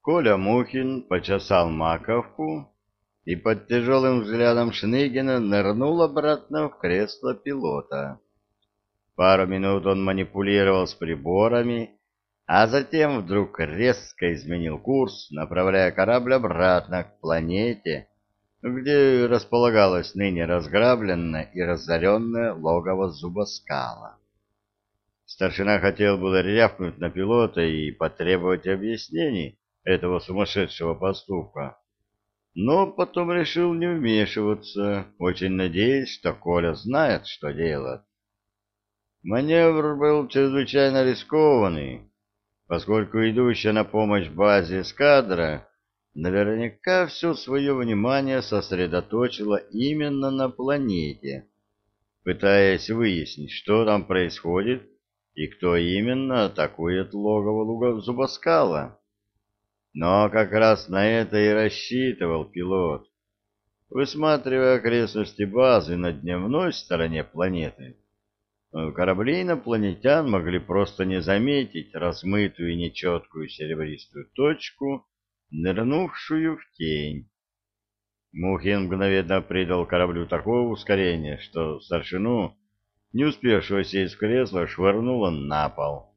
Коля Мухин почесал маковку и под тяжелым взглядом Шныгина нырнул обратно в кресло пилота. Пару минут он манипулировал с приборами, а затем вдруг резко изменил курс, направляя корабль обратно к планете, где располагалось ныне разграбленное и разоренное логово зубоскала. Старшина хотел было рявкнуть на пилота и потребовать объяснений этого сумасшедшего поступка, но потом решил не вмешиваться, очень надеясь, что Коля знает, что делать. Маневр был чрезвычайно рискованный, поскольку идущая на помощь базе эскадра наверняка все свое внимание сосредоточила именно на планете, пытаясь выяснить, что там происходит и кто именно атакует логово луга Зубаскала. Но как раз на это и рассчитывал пилот, высматривая окрестности базы на дневной стороне планеты. Корабли инопланетян могли просто не заметить размытую и нечеткую серебристую точку, нырнувшую в тень. Мухин мгновенно придал кораблю такое ускорение, что старшину, не успевшего сесть в кресло, швырнуло на пол.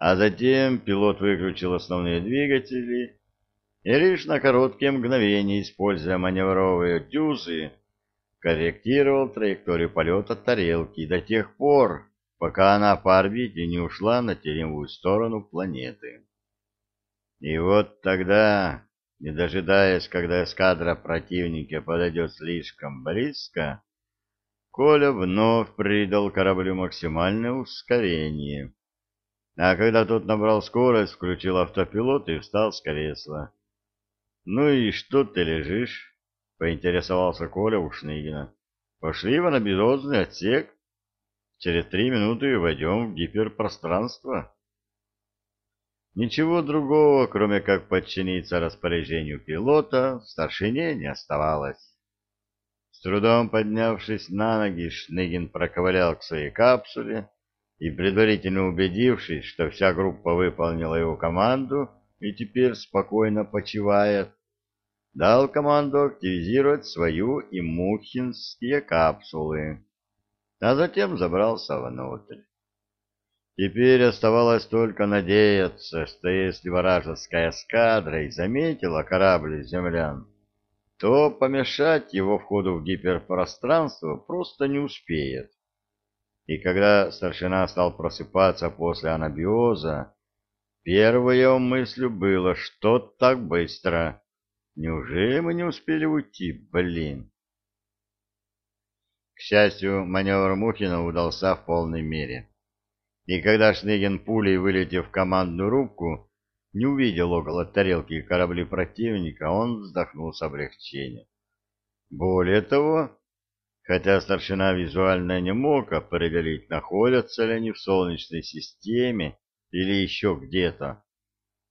А затем пилот выключил основные двигатели и лишь на короткие мгновения, используя маневровые дюзы, корректировал траекторию полета тарелки до тех пор, пока она по орбите не ушла на теневую сторону планеты. И вот тогда, не дожидаясь, когда эскадра противника подойдет слишком близко, Коля вновь придал кораблю максимальное ускорение. А когда тот набрал скорость, включил автопилот и встал с кресла. — Ну и что ты лежишь? поинтересовался Коля у Шныгина. Пошли в анабиозный отсек. Через три минуты войдем в гиперпространство. Ничего другого, кроме как подчиниться распоряжению пилота, старшине не оставалось. С трудом поднявшись на ноги, Шныгин проковылял к своей капсуле и, предварительно убедившись, что вся группа выполнила его команду и теперь спокойно почивает, дал команду активизировать свою и мухинские капсулы, а затем забрался внутрь. Теперь оставалось только надеяться, что если вражеская эскадра и заметила корабль землян, то помешать его входу в гиперпространство просто не успеет. И когда старшина стал просыпаться после анабиоза, первой его мыслью было, что так быстро. Неужели мы не успели уйти, блин? К счастью, маневр Мухина удался в полной мере. И когда Шныгин пулей, вылетев в командную рубку, не увидел около тарелки корабли противника, он вздохнул с облегчением. Более того, хотя старшина визуально не мог определить, находятся ли они в Солнечной системе или еще где-то,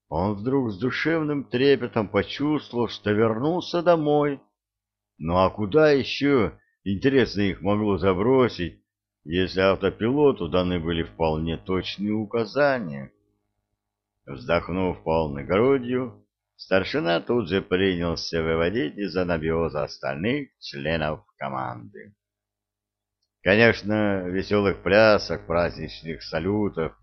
он вдруг с душевным трепетом почувствовал, что вернулся домой. Ну а куда еще, интересно, их могло забросить, если автопилоту даны были вполне точные указания? Вздохнув полной грудью, старшина тут же принялся выводить из анабиоза остальных членов команды. Конечно, веселых плясок, праздничных салютов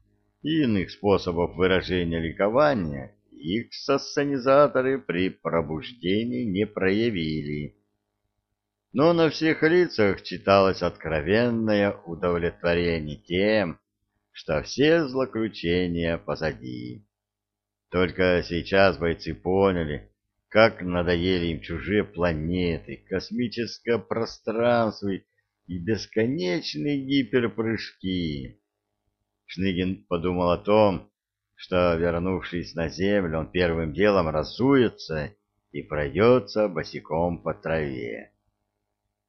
и иных способов выражения ликования их сассанизаторы при пробуждении не проявили. Но на всех лицах читалось откровенное удовлетворение тем, что все злоключения позади. Только сейчас бойцы поняли, как надоели им чужие планеты, космическое пространство и бесконечные гиперпрыжки. Шныгин подумал о том, что, вернувшись на землю, он первым делом разуется и пройдется босиком по траве.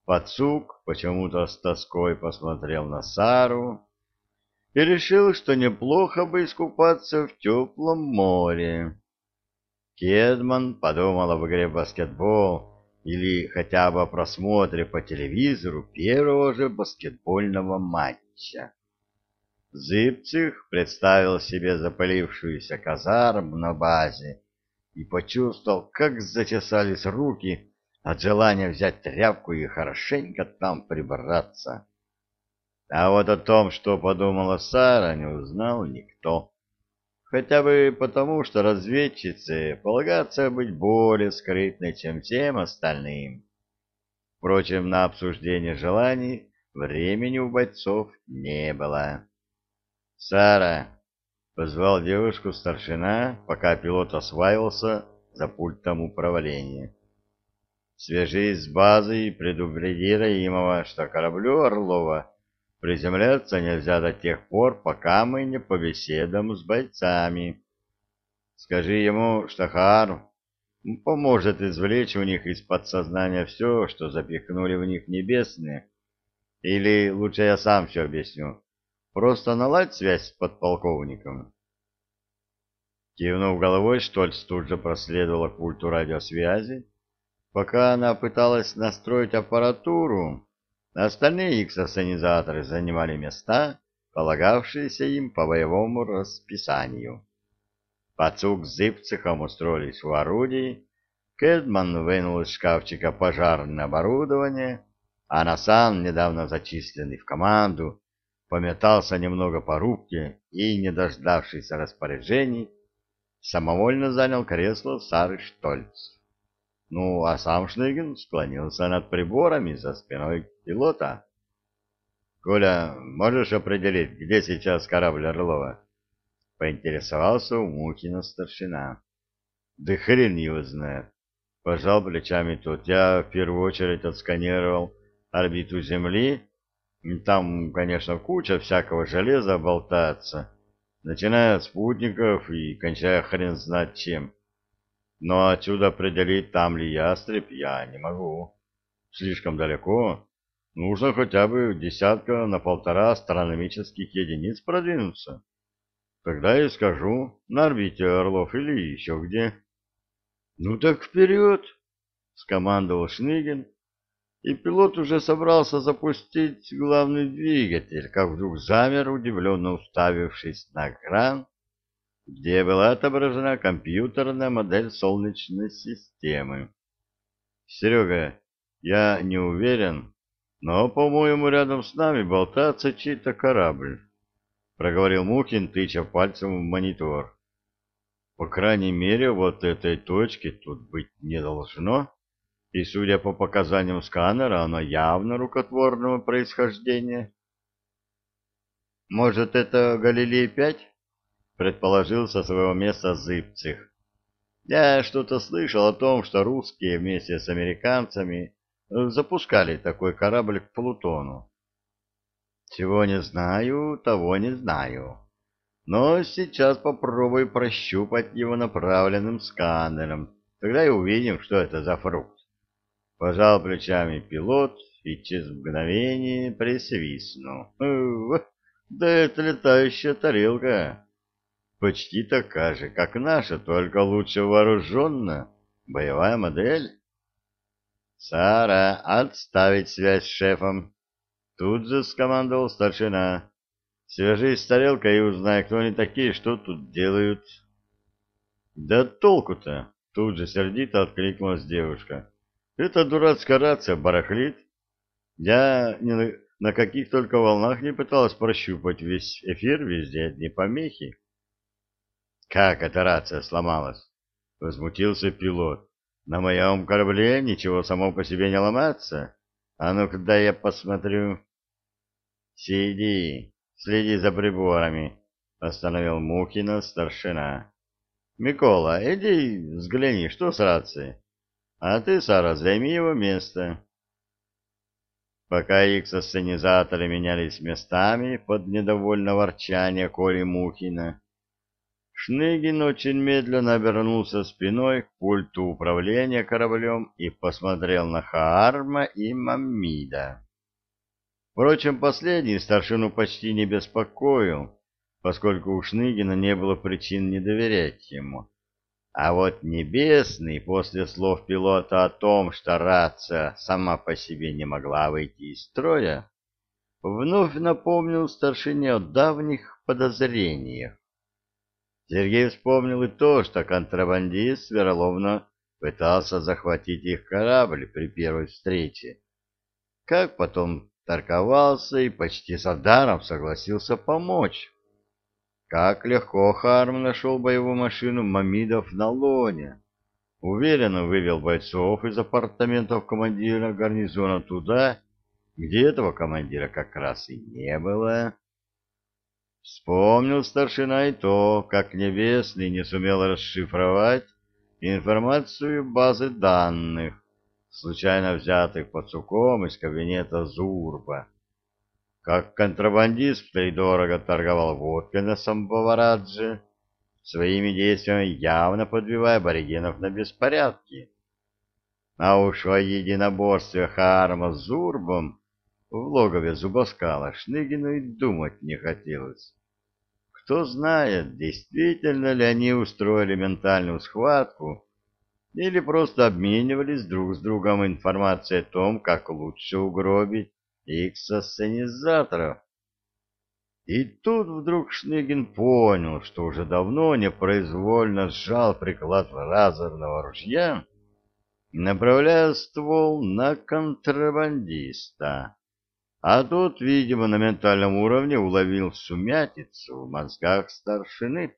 Пацук почему-то с тоской посмотрел на Сару и решил, что неплохо бы искупаться в теплом море. Кедман подумал об игре в баскетбол или хотя бы о просмотре по телевизору первого же баскетбольного матча. Зыбцих представил себе запылившуюся казарму на базе, и почувствовал, как зачесались руки от желания взять тряпку и хорошенько там прибраться. А вот о том, что подумала Сара, не узнал никто. Хотя бы потому, что разведчице полагается быть более скрытной, чем всем остальным. Впрочем, на обсуждение желаний времени у бойцов не было. «Сара!» — позвал девушку старшина, пока пилот осваивался за пультом управления. «Свяжись с базой и предупреди Раимова, что кораблю Орлова приземляться нельзя до тех пор, пока мы не побеседуем с бойцами. Скажи ему, что Хар поможет извлечь у них из подсознания все, что запихнули в них небесные. Или лучше я сам все объясню. Просто наладь связь с подполковником. Кивнув головой, Штольц тут же проследовала к пульту радиосвязи. Пока она пыталась настроить аппаратуру, остальные иксосонизаторы занимали места, полагавшиеся им по боевому расписанию. Пацук с Зыбцехом устроились в орудии, Кэдман вынул из шкафчика пожарное оборудование, а Насан, недавно зачисленный в команду, пометался немного по рубке и, не дождавшись распоряжений, самовольно занял кресло Сары Штольц. Ну, а сам Шныгин склонился над приборами за спиной пилота. — Коля, можешь определить, где сейчас корабль Орлова? — поинтересовался у Мухина старшина. — Да хрен его знает. Пожал плечами тот. Я в первую очередь отсканировал орбиту Земли. Там, конечно, куча всякого железа болтается, начиная от спутников и кончая хрен знать чем. Но отсюда определить, там ли ястреб, я не могу. Слишком далеко. Нужно хотя бы десятка на полтора астрономических единиц продвинуться. Тогда я скажу, на орбите Орлов или еще где. — Ну так вперед! — скомандовал Шныгин, и пилот уже собрался запустить главный двигатель, как вдруг замер, удивленно уставившись на экран, где была отображена компьютерная модель Солнечной системы. «Серега, я не уверен, но, по-моему, рядом с нами болтается чей-то корабль», — проговорил Мухин, тыча пальцем в монитор. «По крайней мере, вот этой точки тут быть не должно, и, судя по показаниям сканера, оно явно рукотворного происхождения». «Может, это Галилей-5?» Предположил со своего места Зыбцих. Я что-то слышал о том, что русские вместе с американцами запускали такой корабль к Плутону. Чего не знаю, того не знаю. Но сейчас попробую прощупать его направленным сканером. Тогда и увидим, что это за фрукт. Пожал плечами пилот и через мгновение присвистнул. Да это летающая тарелка почти такая же, как наша, только лучше вооруженная, боевая модель. «Сара, отставить связь с шефом!» Тут же скомандовал старшина. «Свяжись с тарелкой и узнай, кто они такие, что тут делают». «Да толку-то!» — тут же сердито откликнулась девушка. «Эта дурацкая рация барахлит. Я ни на каких только волнах не пыталась прощупать весь эфир везде, одни помехи». Как эта рация сломалась? Возмутился пилот. На моем корабле ничего само по себе не ломается. А ну-ка дай я посмотрю. Сиди, следи за приборами, остановил Мухина старшина. Микола, иди взгляни, что с рацией. А ты, Сара, займи его место. Пока их сценизаторы менялись местами под недовольно ворчание Коли Мухина, Шныгин очень медленно обернулся спиной к пульту управления кораблем и посмотрел на Хаарма и Маммида. Впрочем, последний старшину почти не беспокоил, поскольку у Шныгина не было причин не доверять ему. А вот Небесный, после слов пилота о том, что рация сама по себе не могла выйти из строя, вновь напомнил старшине о давних подозрениях. Сергей вспомнил и то, что контрабандист вероломно пытался захватить их корабль при первой встрече. Как потом торговался и почти с даром согласился помочь. Как легко Харм нашел боевую машину Мамидов на лоне. Уверенно вывел бойцов из апартаментов командира гарнизона туда, где этого командира как раз и не было. Вспомнил старшина и то, как Небесный не сумел расшифровать информацию базы данных, случайно взятых под суком из кабинета Зурба. Как контрабандист втридорого торговал водкой на Самбаварадзе, своими действиями явно подбивая аборигенов на беспорядки. А уж о единоборстве Харма с Зурбом в логове Зубоскала Шныгину и думать не хотелось. Кто знает, действительно ли они устроили ментальную схватку или просто обменивались друг с другом информацией о том, как лучше угробить иксосценизаторов. И тут вдруг Шныгин понял, что уже давно непроизвольно сжал приклад лазерного ружья, направляя ствол на контрабандиста. А тут, видимо, на ментальном уровне уловил сумятицу в мозгах старшины.